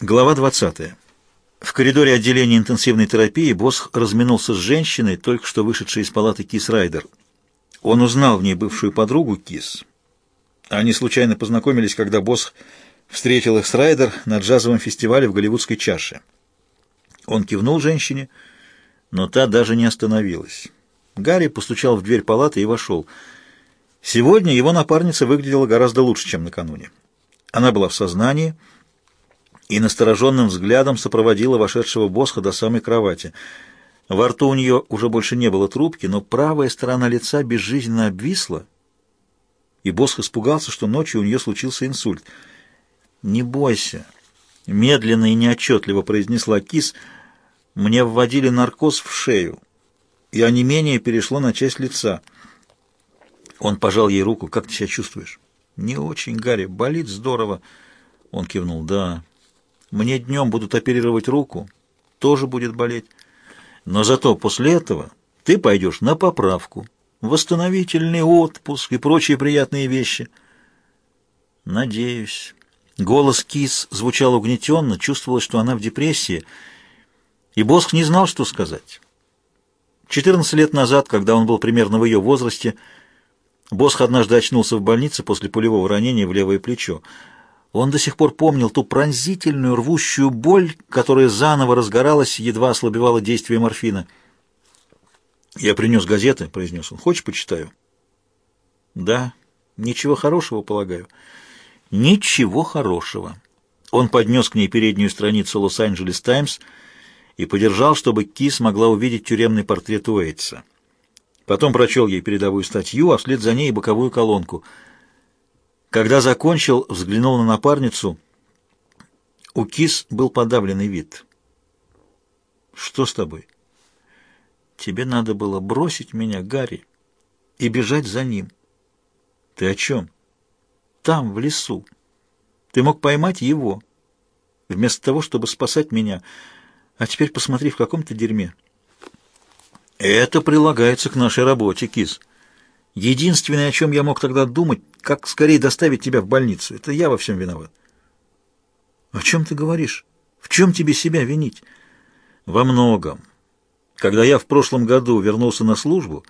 Глава 20. В коридоре отделения интенсивной терапии Босх разминулся с женщиной, только что вышедшей из палаты Кис Райдер. Он узнал в ней бывшую подругу Кис. Они случайно познакомились, когда Босх встретил их с Райдер на джазовом фестивале в Голливудской чаше. Он кивнул женщине, но та даже не остановилась. Гарри постучал в дверь палаты и вошел. Сегодня его напарница выглядела гораздо лучше, чем накануне. Она была в сознании и настороженным взглядом сопроводила вошедшего Босха до самой кровати. Во рту у нее уже больше не было трубки, но правая сторона лица безжизненно обвисла, и Босх испугался, что ночью у нее случился инсульт. «Не бойся», — медленно и неотчетливо произнесла Кис, — «мне вводили наркоз в шею, и онемение перешло на часть лица». Он пожал ей руку. «Как ты себя чувствуешь?» «Не очень, Гарри. Болит здорово». Он кивнул. «Да, мне днем будут оперировать руку, тоже будет болеть. Но зато после этого ты пойдешь на поправку, восстановительный отпуск и прочие приятные вещи. Надеюсь. Голос Кис звучал угнетенно, чувствовалось, что она в депрессии, и Босх не знал, что сказать. 14 лет назад, когда он был примерно в ее возрасте, Босх однажды очнулся в больнице после пулевого ранения в левое плечо. Он до сих пор помнил ту пронзительную, рвущую боль, которая заново разгоралась, едва ослабевала действие морфина. «Я принес газеты», — произнес он. «Хочешь, почитаю?» «Да. Ничего хорошего, полагаю». «Ничего хорошего». Он поднес к ней переднюю страницу «Лос-Анджелес Таймс» и подержал, чтобы Ки смогла увидеть тюремный портрет Уэйтса. Потом прочел ей передовую статью, а вслед за ней боковую колонку — когда закончил, взглянул на напарницу. У Кис был подавленный вид. «Что с тобой?» «Тебе надо было бросить меня, Гарри, и бежать за ним». «Ты о чем?» «Там, в лесу. Ты мог поймать его, вместо того, чтобы спасать меня. А теперь посмотри, в каком ты дерьме». «Это прилагается к нашей работе, Кис». Единственное, о чем я мог тогда думать, как скорее доставить тебя в больницу. Это я во всем виноват. О чем ты говоришь? В чем тебе себя винить? Во многом. Когда я в прошлом году вернулся на службу,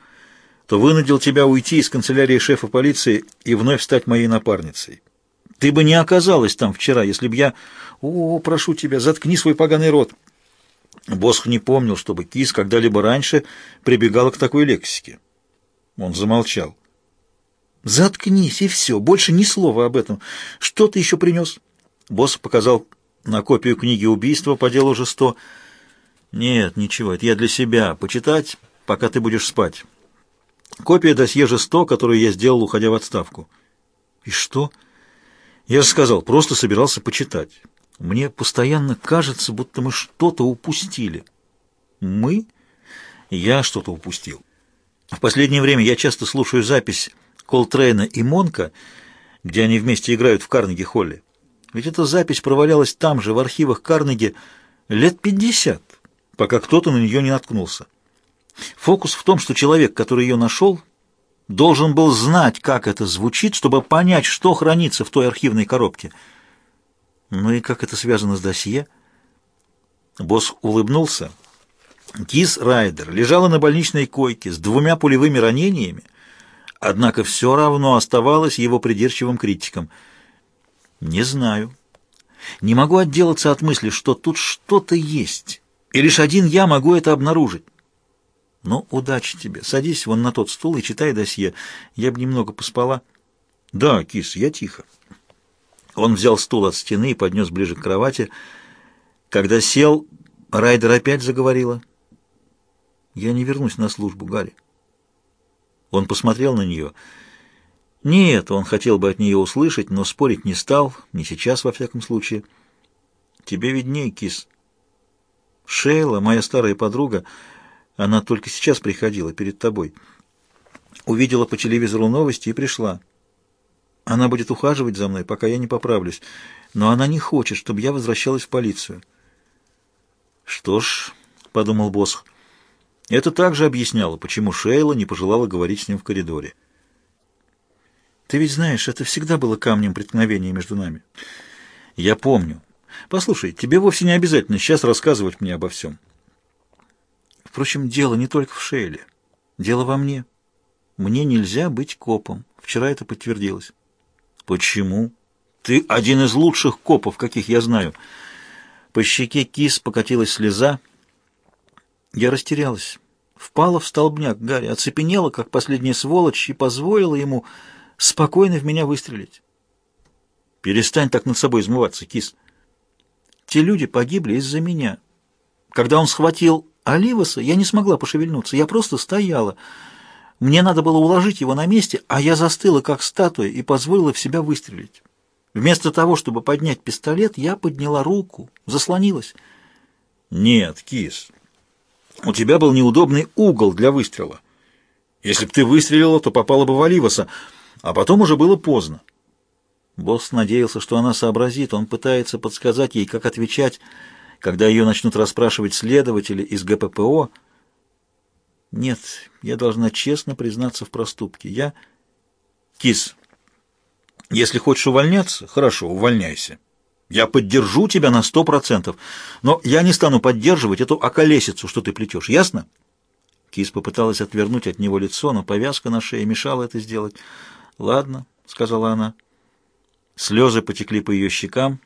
то вынудил тебя уйти из канцелярии шефа полиции и вновь стать моей напарницей. Ты бы не оказалась там вчера, если б я... О, прошу тебя, заткни свой поганый рот. Босх не помнил, чтобы Кис когда-либо раньше прибегала к такой лексике. Он замолчал. «Заткнись, и все, больше ни слова об этом. Что ты еще принес?» Босс показал на копию книги убийства по делу Жесто. «Нет, ничего, это я для себя. Почитать, пока ты будешь спать. Копия досье Жесто, которую я сделал, уходя в отставку». «И что?» «Я же сказал, просто собирался почитать. Мне постоянно кажется, будто мы что-то упустили». «Мы?» «Я что-то упустил. В последнее время я часто слушаю запись Колтрейна и Монка, где они вместе играют в Карнеги-Холле. Ведь эта запись провалялась там же, в архивах Карнеги, лет пятьдесят, пока кто-то на нее не наткнулся. Фокус в том, что человек, который ее нашел, должен был знать, как это звучит, чтобы понять, что хранится в той архивной коробке. Ну и как это связано с досье? Босс улыбнулся. Кис Райдер лежала на больничной койке с двумя пулевыми ранениями, однако все равно оставалась его придирчивым критиком. «Не знаю. Не могу отделаться от мысли, что тут что-то есть, и лишь один я могу это обнаружить. Ну, удачи тебе. Садись вон на тот стул и читай досье. Я бы немного поспала». «Да, кис, я тихо». Он взял стул от стены и поднес ближе к кровати. Когда сел, Райдер опять заговорила. Я не вернусь на службу, Гарри. Он посмотрел на нее. Нет, он хотел бы от нее услышать, но спорить не стал, не сейчас, во всяком случае. Тебе виднее, кис. Шейла, моя старая подруга, она только сейчас приходила, перед тобой. Увидела по телевизору новости и пришла. Она будет ухаживать за мной, пока я не поправлюсь, но она не хочет, чтобы я возвращалась в полицию. Что ж, — подумал Босх, — это также объясняло, почему Шейла не пожелала говорить с ним в коридоре. «Ты ведь знаешь, это всегда было камнем преткновения между нами». «Я помню. Послушай, тебе вовсе не обязательно сейчас рассказывать мне обо всем. Впрочем, дело не только в Шейле. Дело во мне. Мне нельзя быть копом. Вчера это подтвердилось. Почему? Ты один из лучших копов, каких я знаю. По щеке кис покатилась слеза. Я растерялась. Впала в столбняк Гарри, оцепенела, как последняя сволочь, и позволила ему спокойно в меня выстрелить. Перестань так над собой измываться, кис. Те люди погибли из-за меня. Когда он схватил Оливаса, я не смогла пошевельнуться. Я просто стояла. Мне надо было уложить его на месте, а я застыла, как статуя, и позволила в себя выстрелить. Вместо того, чтобы поднять пистолет, я подняла руку, заслонилась. «Нет, кис, у тебя был неудобный угол для выстрела. Если бы ты выстрелила, то попала бы в Оливаса, а потом уже было поздно. Босс надеялся, что она сообразит, он пытается подсказать ей, как отвечать, когда ее начнут расспрашивать следователи из ГППО. Нет, я должна честно признаться в проступке. Я... Кис, если хочешь увольняться, хорошо, увольняйся. Я поддержу тебя на сто процентов, но я не стану поддерживать эту околесицу, что ты плетешь, ясно?» Кис попыталась отвернуть от него лицо, но повязка на шее мешала это сделать. «Ладно», — сказала она. Слезы потекли по ее щекам,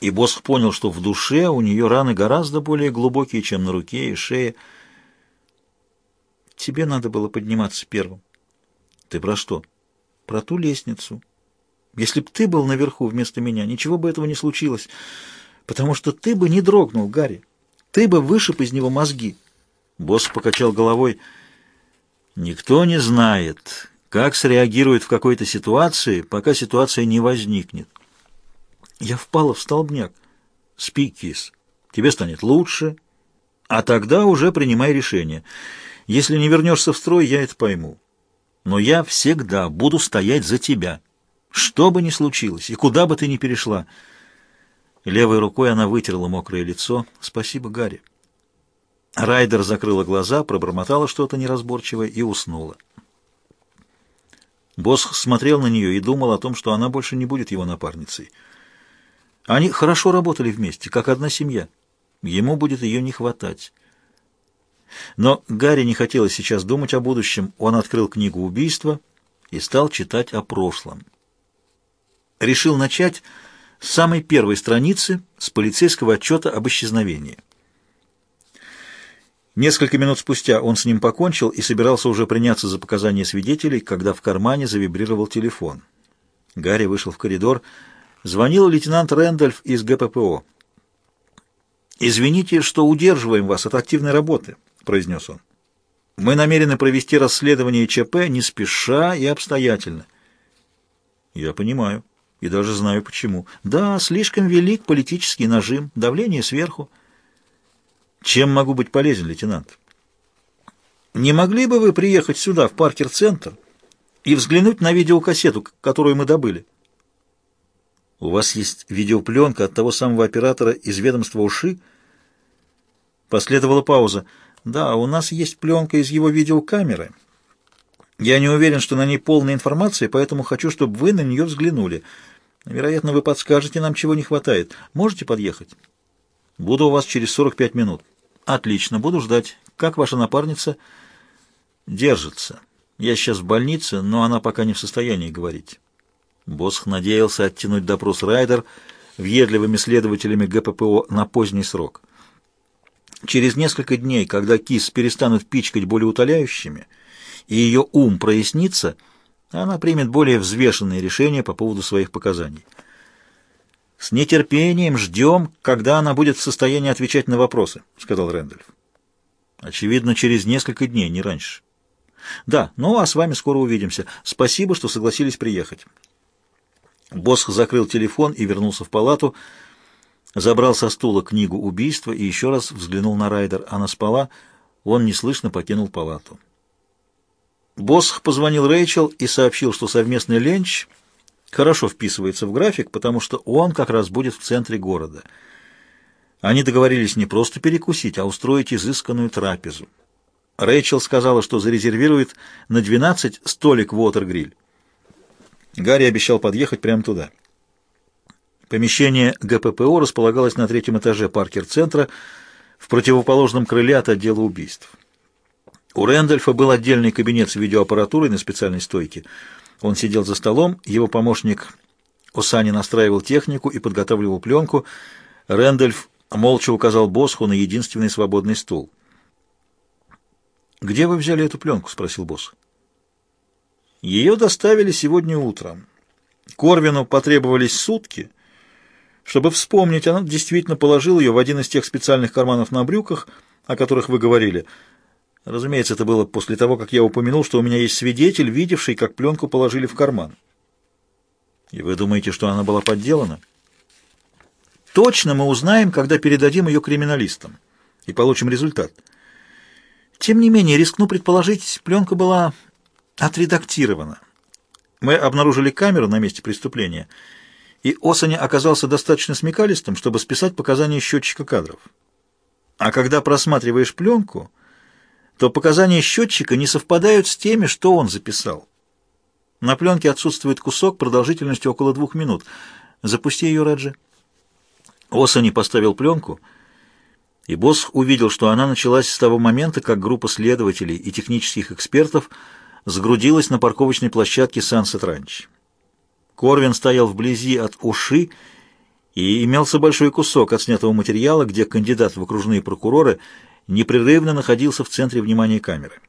и Босх понял, что в душе у нее раны гораздо более глубокие, чем на руке и шее. «Тебе надо было подниматься первым». «Ты про что?» «Про ту лестницу». Если б ты был наверху вместо меня, ничего бы этого не случилось, потому что ты бы не дрогнул, Гарри. Ты бы вышиб из него мозги. Босс покачал головой. Никто не знает, как среагирует в какой-то ситуации, пока ситуация не возникнет. Я впала в столбняк. Спи, кис. Тебе станет лучше, а тогда уже принимай решение. Если не вернешься в строй, я это пойму. Но я всегда буду стоять за тебя». Что бы ни случилось, и куда бы ты ни перешла. Левой рукой она вытерла мокрое лицо. «Спасибо, Гарри». Райдер закрыла глаза, пробормотала что-то неразборчивое и уснула. Босс смотрел на нее и думал о том, что она больше не будет его напарницей. Они хорошо работали вместе, как одна семья. Ему будет ее не хватать. Но Гарри не хотелось сейчас думать о будущем. Он открыл книгу убийства и стал читать о прошлом решил начать с самой первой страницы с полицейского отчета об исчезновении. Несколько минут спустя он с ним покончил и собирался уже приняться за показания свидетелей, когда в кармане завибрировал телефон. Гарри вышел в коридор. Звонил лейтенант Рэндольф из ГППО. «Извините, что удерживаем вас от активной работы», — произнес он. «Мы намерены провести расследование ЧП не спеша и обстоятельно». «Я понимаю», и даже знаю почему. Да, слишком велик политический нажим, давление сверху. Чем могу быть полезен, лейтенант? Не могли бы вы приехать сюда, в Паркер-центр, и взглянуть на видеокассету, которую мы добыли? У вас есть видеопленка от того самого оператора из ведомства УШИ? Последовала пауза. Да, у нас есть пленка из его видеокамеры. Я не уверен, что на ней полная информация, поэтому хочу, чтобы вы на нее взглянули. Вероятно, вы подскажете нам, чего не хватает. Можете подъехать? Буду у вас через 45 минут. Отлично, буду ждать. Как ваша напарница? Держится. Я сейчас в больнице, но она пока не в состоянии говорить. Босх надеялся оттянуть допрос Райдер въедливыми следователями ГППО на поздний срок. Через несколько дней, когда кис перестанут пичкать болеутоляющими, и ее ум прояснится – она примет более взвешенные решения по поводу своих показаний. «С нетерпением ждем, когда она будет в состоянии отвечать на вопросы», — сказал Рэндольф. «Очевидно, через несколько дней, не раньше». «Да, ну а с вами скоро увидимся. Спасибо, что согласились приехать». Босс закрыл телефон и вернулся в палату, забрал со стула книгу убийства и еще раз взглянул на Райдер. Она спала, он неслышно покинул палату. Босх позвонил Рэйчел и сообщил, что совместный ленч хорошо вписывается в график, потому что он как раз будет в центре города. Они договорились не просто перекусить, а устроить изысканную трапезу. Рэйчел сказала, что зарезервирует на 12 столик в Уотергриль. Гарри обещал подъехать прямо туда. Помещение ГППО располагалось на третьем этаже Паркер-центра в противоположном крыле от отдела убийств. У Рэндольфа был отдельный кабинет с видеоаппаратурой на специальной стойке. Он сидел за столом, его помощник Осани настраивал технику и подготавливал пленку. Рэндольф молча указал Босху на единственный свободный стул. «Где вы взяли эту пленку?» — спросил босс. «Ее доставили сегодня утром. Корвину потребовались сутки, чтобы вспомнить, она действительно положила ее в один из тех специальных карманов на брюках, о которых вы говорили. Разумеется, это было после того, как я упомянул, что у меня есть свидетель, видевший, как пленку положили в карман. И вы думаете, что она была подделана? Точно мы узнаем, когда передадим ее криминалистам и получим результат. Тем не менее, рискну предположить, пленка была отредактирована. Мы обнаружили камеру на месте преступления — и Осани оказался достаточно смекалистым, чтобы списать показания счетчика кадров. А когда просматриваешь пленку, то показания счетчика не совпадают с теми, что он записал. На пленке отсутствует кусок продолжительностью около двух минут. Запусти ее, Раджи. Осани поставил пленку, и босс увидел, что она началась с того момента, как группа следователей и технических экспертов сгрудилась на парковочной площадке Сансет Ранч. Корвин стоял вблизи от уши, и имелся большой кусок от снятого материала, где кандидат в окружные прокуроры непрерывно находился в центре внимания камеры.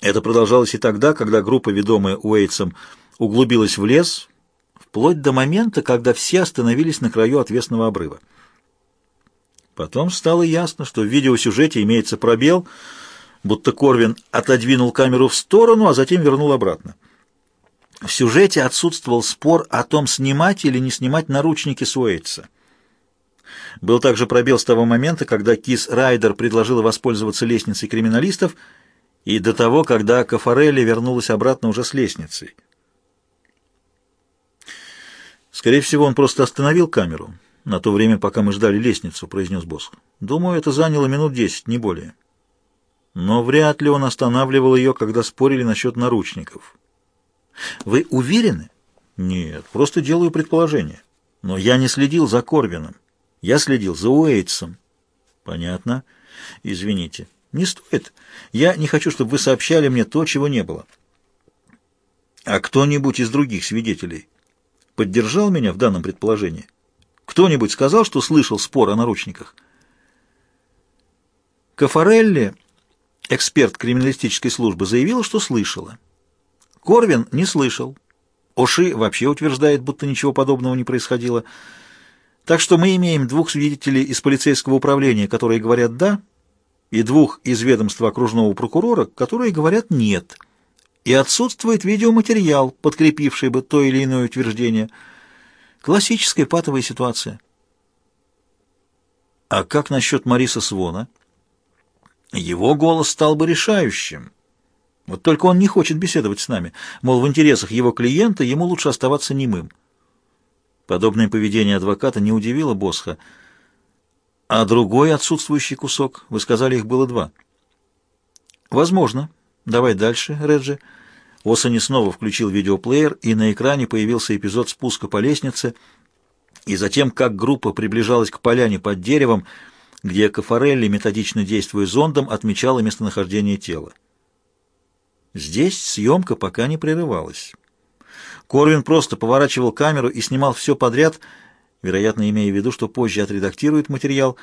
Это продолжалось и тогда, когда группа, ведомая Уэйтсом, углубилась в лес, вплоть до момента, когда все остановились на краю отвесного обрыва. Потом стало ясно, что в видеосюжете имеется пробел, будто Корвин отодвинул камеру в сторону, а затем вернул обратно. В сюжете отсутствовал спор о том, снимать или не снимать наручники Суэйтса. Был также пробел с того момента, когда Кис Райдер предложила воспользоваться лестницей криминалистов, и до того, когда Кафарелли вернулась обратно уже с лестницей. «Скорее всего, он просто остановил камеру на то время, пока мы ждали лестницу», — произнес босс. «Думаю, это заняло минут десять, не более. Но вряд ли он останавливал ее, когда спорили насчет наручников». Вы уверены? Нет, просто делаю предположение. Но я не следил за Корвином. Я следил за Уэйтсом. Понятно. Извините. Не стоит. Я не хочу, чтобы вы сообщали мне то, чего не было. А кто-нибудь из других свидетелей поддержал меня в данном предположении? Кто-нибудь сказал, что слышал спор о наручниках? Кафарелли, эксперт криминалистической службы, заявила, что слышала. Корвин не слышал. Оши вообще утверждает, будто ничего подобного не происходило. Так что мы имеем двух свидетелей из полицейского управления, которые говорят «да», и двух из ведомства окружного прокурора, которые говорят «нет». И отсутствует видеоматериал, подкрепивший бы то или иное утверждение. Классическая патовая ситуация. А как насчет Мариса Свона? Его голос стал бы решающим. Вот только он не хочет беседовать с нами. Мол, в интересах его клиента ему лучше оставаться немым. Подобное поведение адвоката не удивило Босха. А другой отсутствующий кусок, вы сказали, их было два. Возможно. Давай дальше, Реджи. Осани снова включил видеоплеер, и на экране появился эпизод спуска по лестнице, и затем, как группа приближалась к поляне под деревом, где Кафарелли, методично действуя зондом, отмечала местонахождение тела. Здесь съемка пока не прерывалась. Корвин просто поворачивал камеру и снимал все подряд, вероятно, имея в виду, что позже отредактирует материал,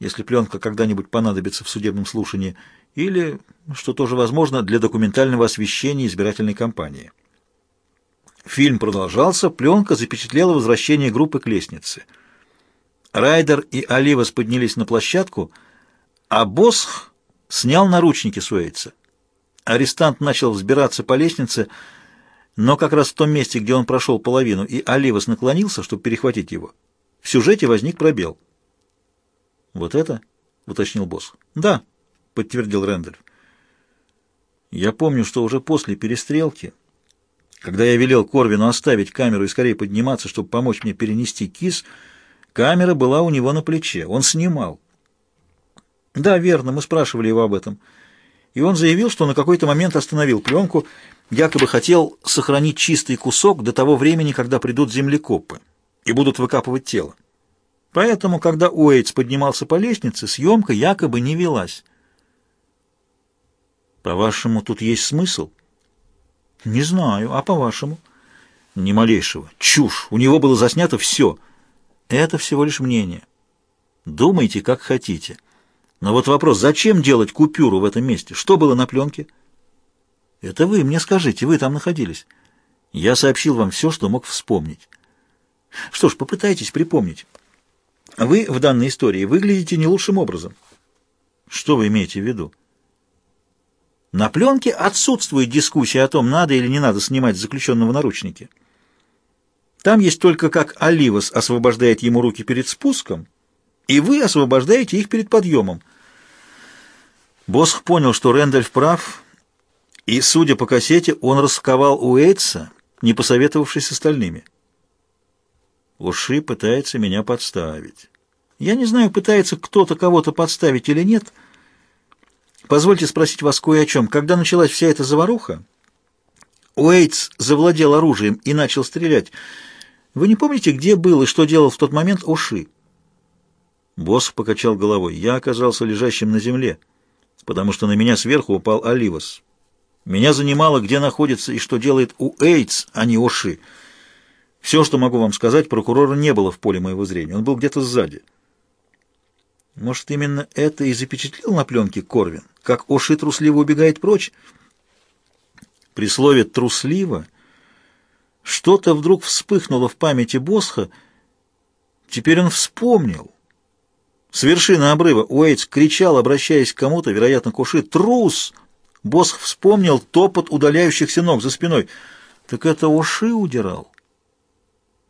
если пленка когда-нибудь понадобится в судебном слушании, или, что тоже возможно, для документального освещения избирательной кампании. Фильм продолжался, пленка запечатлела возвращение группы к лестнице. Райдер и Оливас поднялись на площадку, а Босх снял наручники Суэйца. Арестант начал взбираться по лестнице, но как раз в том месте, где он прошел половину, и Оливас наклонился, чтобы перехватить его, в сюжете возник пробел. «Вот это?» — уточнил босс. «Да», — подтвердил Рэндальф. «Я помню, что уже после перестрелки, когда я велел Корвину оставить камеру и скорее подниматься, чтобы помочь мне перенести кис, камера была у него на плече. Он снимал». «Да, верно, мы спрашивали его об этом» и он заявил, что на какой-то момент остановил пленку, якобы хотел сохранить чистый кусок до того времени, когда придут землекопы. и будут выкапывать тело. Поэтому, когда Уэйтс поднимался по лестнице, съемка якобы не велась. По-вашему, тут есть смысл? Не знаю, а по-вашему? Ни малейшего. Чушь. У него было заснято все. Это всего лишь мнение. Думайте, как хотите. Но вот вопрос, зачем делать купюру в этом месте? Что было на пленке? Это вы мне скажите, вы там находились. Я сообщил вам все, что мог вспомнить. Что ж, попытайтесь припомнить. Вы в данной истории выглядите не лучшим образом. Что вы имеете в виду? На пленке отсутствует дискуссия о том, надо или не надо снимать заключенного наручники. Там есть только как Оливас освобождает ему руки перед спуском, и вы освобождаете их перед подъемом. Босх понял, что Рэндальф прав, и, судя по кассете, он расковал Уэйтса, не посоветовавшись с остальными. Уши пытается меня подставить. Я не знаю, пытается кто-то кого-то подставить или нет. Позвольте спросить вас кое о чем. Когда началась вся эта заваруха, Уэйтс завладел оружием и начал стрелять. Вы не помните, где был и что делал в тот момент Уши? Босс покачал головой. Я оказался лежащим на земле, потому что на меня сверху упал Оливас. Меня занимало, где находится и что делает Уэйтс, а не Уши. Все, что могу вам сказать, прокурора не было в поле моего зрения. Он был где-то сзади. Может, именно это и запечатлел на пленке Корвин? Как Оши трусливо убегает прочь? При слове «трусливо» что-то вдруг вспыхнуло в памяти Босха. Теперь он вспомнил. С вершины обрыва Уэйтс кричал, обращаясь к кому-то, вероятно, к Оши, «Трус!» Босх вспомнил топот удаляющихся ног за спиной. Так это Оши удирал.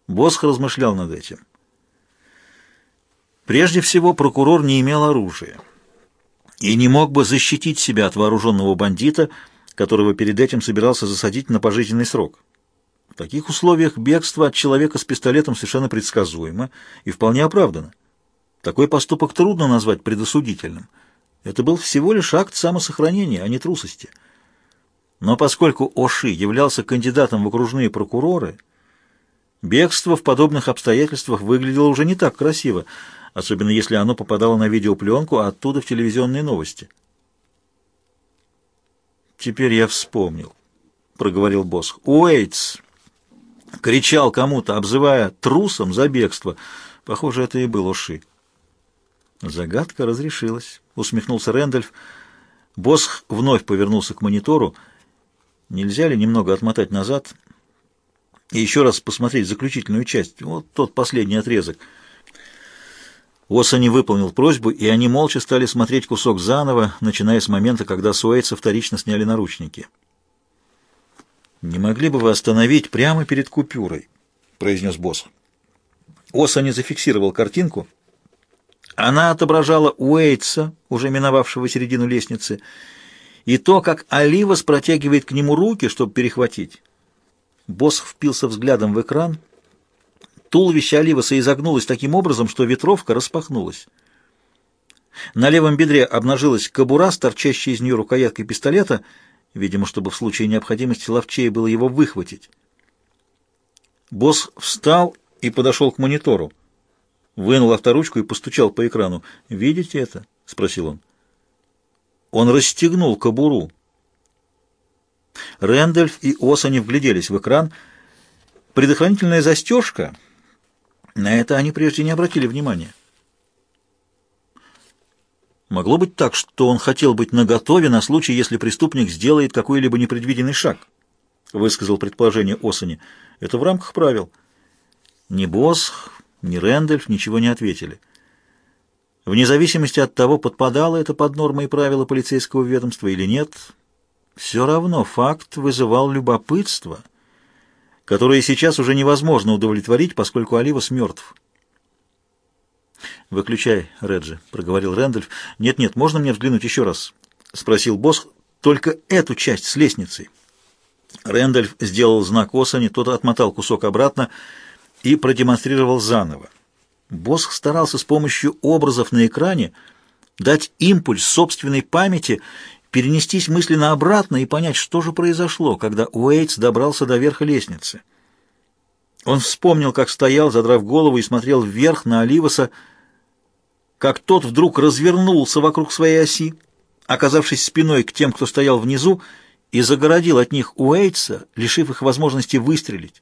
Босх размышлял над этим. Прежде всего, прокурор не имел оружия и не мог бы защитить себя от вооруженного бандита, которого перед этим собирался засадить на пожизненный срок. В таких условиях бегство от человека с пистолетом совершенно предсказуемо и вполне оправдано. Такой поступок трудно назвать предосудительным. Это был всего лишь акт самосохранения, а не трусости. Но поскольку Оши являлся кандидатом в окружные прокуроры, Бегство в подобных обстоятельствах выглядело уже не так красиво, особенно если оно попадало на видеопленку, а оттуда в телевизионные новости. «Теперь я вспомнил», — проговорил босс. «Уэйтс!» — кричал кому-то, обзывая трусом за бегство. Похоже, это и был Уши. Загадка разрешилась, — усмехнулся Рэндольф. Босх вновь повернулся к монитору. Нельзя ли немного отмотать назад? и еще раз посмотреть заключительную часть, вот тот последний отрезок. Осани выполнил просьбу, и они молча стали смотреть кусок заново, начиная с момента, когда Суэйца вторично сняли наручники. «Не могли бы вы остановить прямо перед купюрой?» — произнес босс. Осани зафиксировал картинку. Она отображала Уэйтса, уже миновавшего середину лестницы, и то, как Оливас протягивает к нему руки, чтобы перехватить. Босс впился взглядом в экран. Туловище Оливаса изогнулось таким образом, что ветровка распахнулась. На левом бедре обнажилась кобура с торчащей из нее рукояткой пистолета, видимо, чтобы в случае необходимости ловчее было его выхватить. Босс встал и подошел к монитору. Вынул авторучку и постучал по экрану. «Видите это?» — спросил он. Он расстегнул кобуру. Рэндальф и Осани вгляделись в экран. Предохранительная застежка. На это они прежде не обратили внимания. Могло быть так, что он хотел быть наготове на случай, если преступник сделает какой-либо непредвиденный шаг, высказал предположение Осани. Это в рамках правил. Ни Босх, ни Рэндальф ничего не ответили. Вне зависимости от того, подпадало это под нормы и правила полицейского ведомства или нет, все равно факт вызывал любопытство, которое сейчас уже невозможно удовлетворить, поскольку Оливас мертв. «Выключай, Реджи», — проговорил Рэндольф. «Нет-нет, можно мне взглянуть еще раз?» — спросил босс. «Только эту часть с лестницей». Рэндольф сделал знак Осани, тот отмотал кусок обратно и продемонстрировал заново. Босс старался с помощью образов на экране дать импульс собственной памяти перенестись мысленно обратно и понять, что же произошло, когда Уэйтс добрался до верха лестницы. Он вспомнил, как стоял, задрав голову, и смотрел вверх на Оливаса, как тот вдруг развернулся вокруг своей оси, оказавшись спиной к тем, кто стоял внизу, и загородил от них Уэйтса, лишив их возможности выстрелить.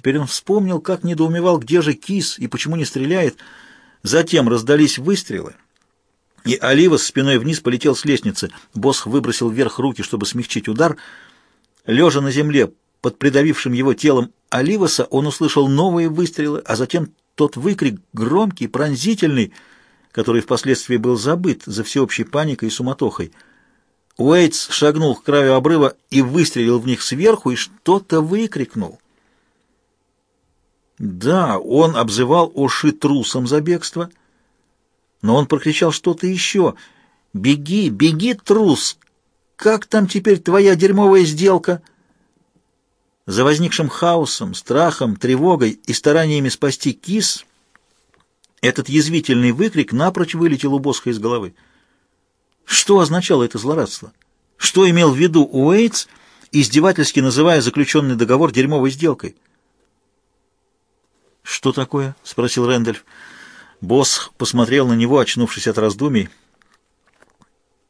Теперь он вспомнил, как недоумевал, где же кис и почему не стреляет. Затем раздались выстрелы, и Оливас спиной вниз полетел с лестницы. Босх выбросил вверх руки, чтобы смягчить удар. Лежа на земле, под придавившим его телом Оливаса, он услышал новые выстрелы, а затем тот выкрик, громкий, пронзительный, который впоследствии был забыт за всеобщей паникой и суматохой. Уэйтс шагнул к краю обрыва и выстрелил в них сверху, и что-то выкрикнул. Да, он обзывал Оши трусом за бегство, но он прокричал что-то еще. «Беги, беги, трус! Как там теперь твоя дерьмовая сделка?» За возникшим хаосом, страхом, тревогой и стараниями спасти кис этот язвительный выкрик напрочь вылетел у Босха из головы. Что означало это злорадство? Что имел в виду Уэйтс, издевательски называя заключенный договор дерьмовой сделкой? «Что такое?» — спросил Рэндальф. Босх посмотрел на него, очнувшись от раздумий.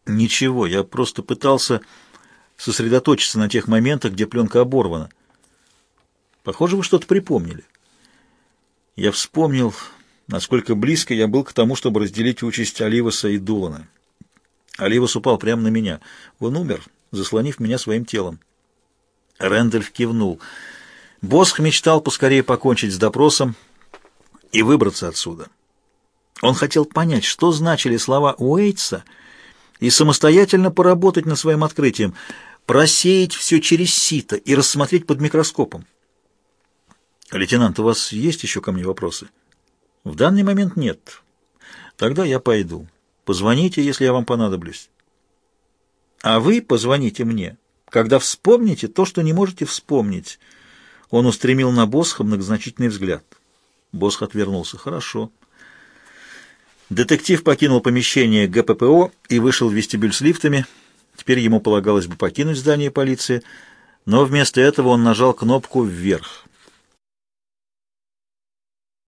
«Ничего, я просто пытался сосредоточиться на тех моментах, где пленка оборвана. Похоже, вы что-то припомнили. Я вспомнил, насколько близко я был к тому, чтобы разделить участь Оливаса и Дулана. Оливас упал прямо на меня. Он умер, заслонив меня своим телом. Рэндальф кивнул. Босх мечтал поскорее покончить с допросом и выбраться отсюда. Он хотел понять, что значили слова Уэйтса, и самостоятельно поработать над своим открытием, просеять все через сито и рассмотреть под микроскопом. «Лейтенант, у вас есть еще ко мне вопросы?» «В данный момент нет. Тогда я пойду. Позвоните, если я вам понадоблюсь». «А вы позвоните мне, когда вспомните то, что не можете вспомнить». Он устремил на Босха многозначительный взгляд. Босх отвернулся. «Хорошо». Детектив покинул помещение ГППО и вышел в вестибюль с лифтами. Теперь ему полагалось бы покинуть здание полиции, но вместо этого он нажал кнопку «Вверх».